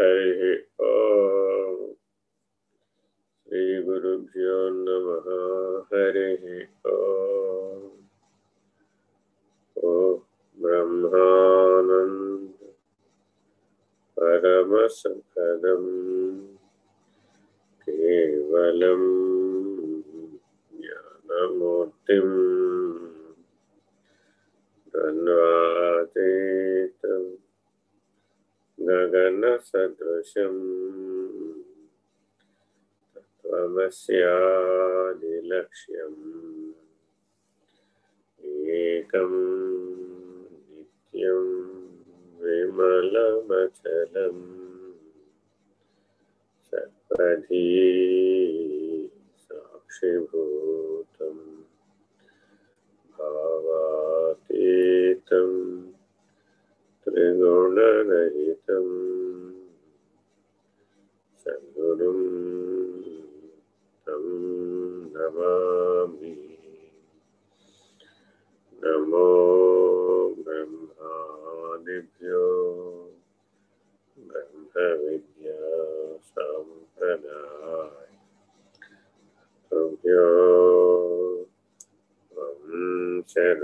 हरिः ॐ श्रीगुरुभ्यो नमः। हरिः ॐ। ॐ ब्रह्मानन्द परमसुखदम् केवलं ज्ञानमूर्तिम् सदृशम्। त्वमस्यादिलक्ष्यम् एकं नित्यं साक्षीभूत भावातीत साक्षिभूतं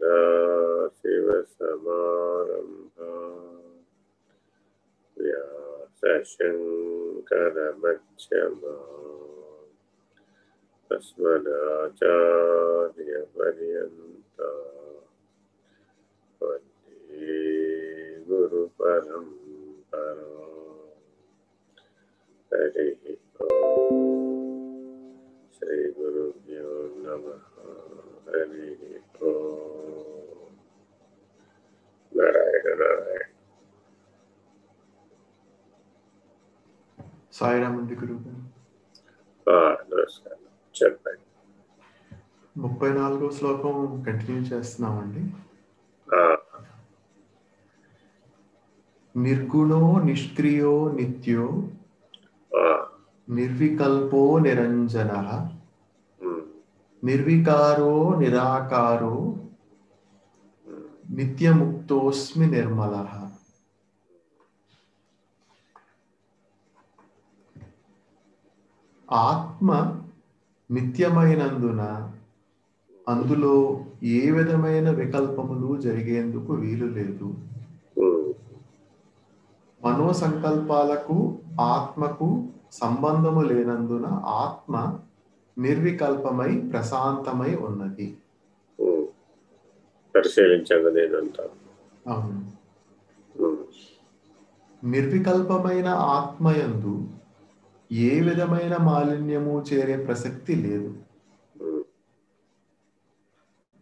सदाशिवसमारम्भा व्यासशङ्करमध्यमा अस्मदाचार्यपर्यन्ता वंदे गुरुपरम्परा। हरिः ॐ श्रीगुरुभ्यो नमः। హరికో నారాయణ నారాయణ సాయిరామండి గురువు నమస్కారం. చెప్పండి. ముప్పై నాలుగో శ్లోకం కంటిన్యూ చేస్తున్నామండి. నిర్గుణో నిష్క్రియో నిత్యో నిర్వికల్పో నిరంజన నిర్వికారో నిరాకారో నిత్యముక్తోస్మి నిర్మల. ఆత్మ నిత్యమైనందున అందులో ఏ విధమైన వికల్పములు జరిగేందుకు వీలు లేదు. మనో సంకల్పాలకు ఆత్మకు సంబంధము లేనందున ఆత్మ నిర్వికల్పమై ప్రశాంతమై ఉన్నది. అవును. నిర్వికల్పమైన ఆత్మయందు ఏ విధమైన మాలిన్యము చేరే ప్రసక్తి లేదు.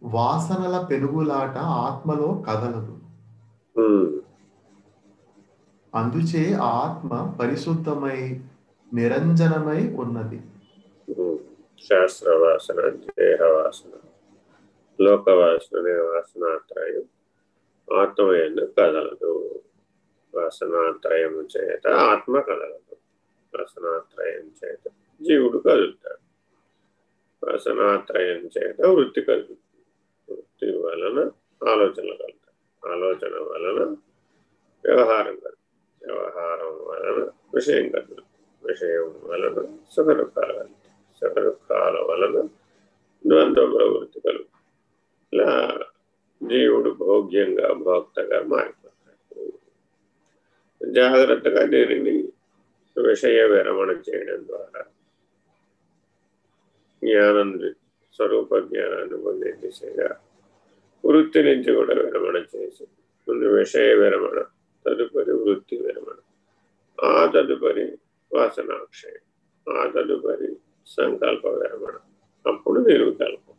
వాసనల పెనుగులాట ఆత్మలో కదలదు. అందుచే ఆత్మ పరిశుద్ధమై నిరంజనమై ఉన్నది. శాస్త్రవాసన శాస్త్ర వాసన దేహ వాసన లోకవాసన అనే వాసనాత్రయం ఆత్మయందు కదలదు వాసనాత్రయము చేత ఆత్మ కదలదు వాసనాత్రయం చేత జీవుడు కదులుతాడు. వాసనాత్రయం చేత వృత్తి కలుగుతుంది వృత్తి వలన ఆలోచనలు కలుగుతాయి. ఆలోచన వలన వ్యవహారం కలుగుతుంది. వ్యవహారం వలన విషయం కలుగుతుంది. విషయం వలన సుఖ దుఃఖాలు కలుగుతాయి. సుఖ వలన ద్వంద్వ ప్రవృత్తి కలుగుతుంది ఇలా జీవుడు భోగ్యంగా భోక్తగా మారిపోతాడు. జాగ్రత్తగా దీనిని విషయ విరమణ చేయడం ద్వారా జ్ఞానం స్వరూప జ్ఞానాన్ని పొందే దిశగా వృత్తి నుంచి కూడా విరమణ చేసి ముందు విషయ విరమణ తదుపరి వృత్తి విరమణ. ఆ తదుపరి వాసనాక్షయం ఆ తదుపరి సంకల్ప విరమణ అప్పుడు నిర్వికల్పం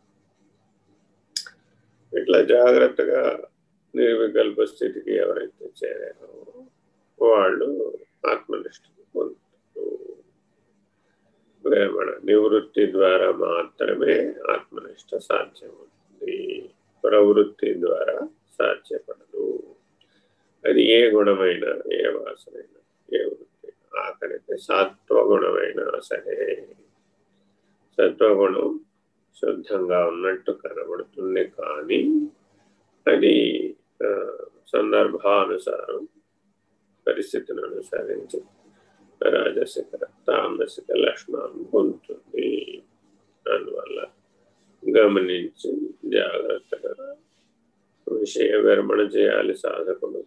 ఇట్లా జాగ్రత్తగా నిర్వికల్ప స్థితికి ఎవరైతే చేరారో వాళ్ళు ఆత్మనిష్టను పొందుతారు. విరమణ నివృత్తి ద్వారా మాత్రమే ఆత్మనిష్ట సాధ్యమవుతుంది. ప్రవృత్తి ద్వారా సాధ్యపడదు. అది ఏ గుణమైన ఏ వాసనైనా ఏ వృత్తి ఆఖరికి సాత్వగుణమైనా సరే సత్వగుణం శుద్ధంగా ఉన్నట్టు కనబడుతుంది కానీ అది సందర్భానుసారం పరిస్థితిని అనుసరించి రాజసిక తామసిక లక్షణాలను పొందుతుంది. అందువల్ల గమనించి జాగ్రత్తగా విషయ విరమణ చేయాలి సాధకుడు.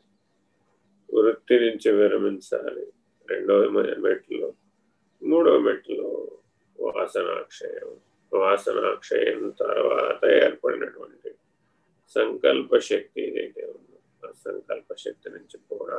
వృత్తి నుంచి విరమించాలి. రెండవ మెట్లో మూడవ వాసనాక్షయం వాసనాక్షయం తర్వాత ఏర్పడినటువంటి సంకల్ప శక్తి ఏదైతే ఉందో ఆ సంకల్ప శక్తి నుంచి కూడా